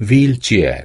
wheelchair.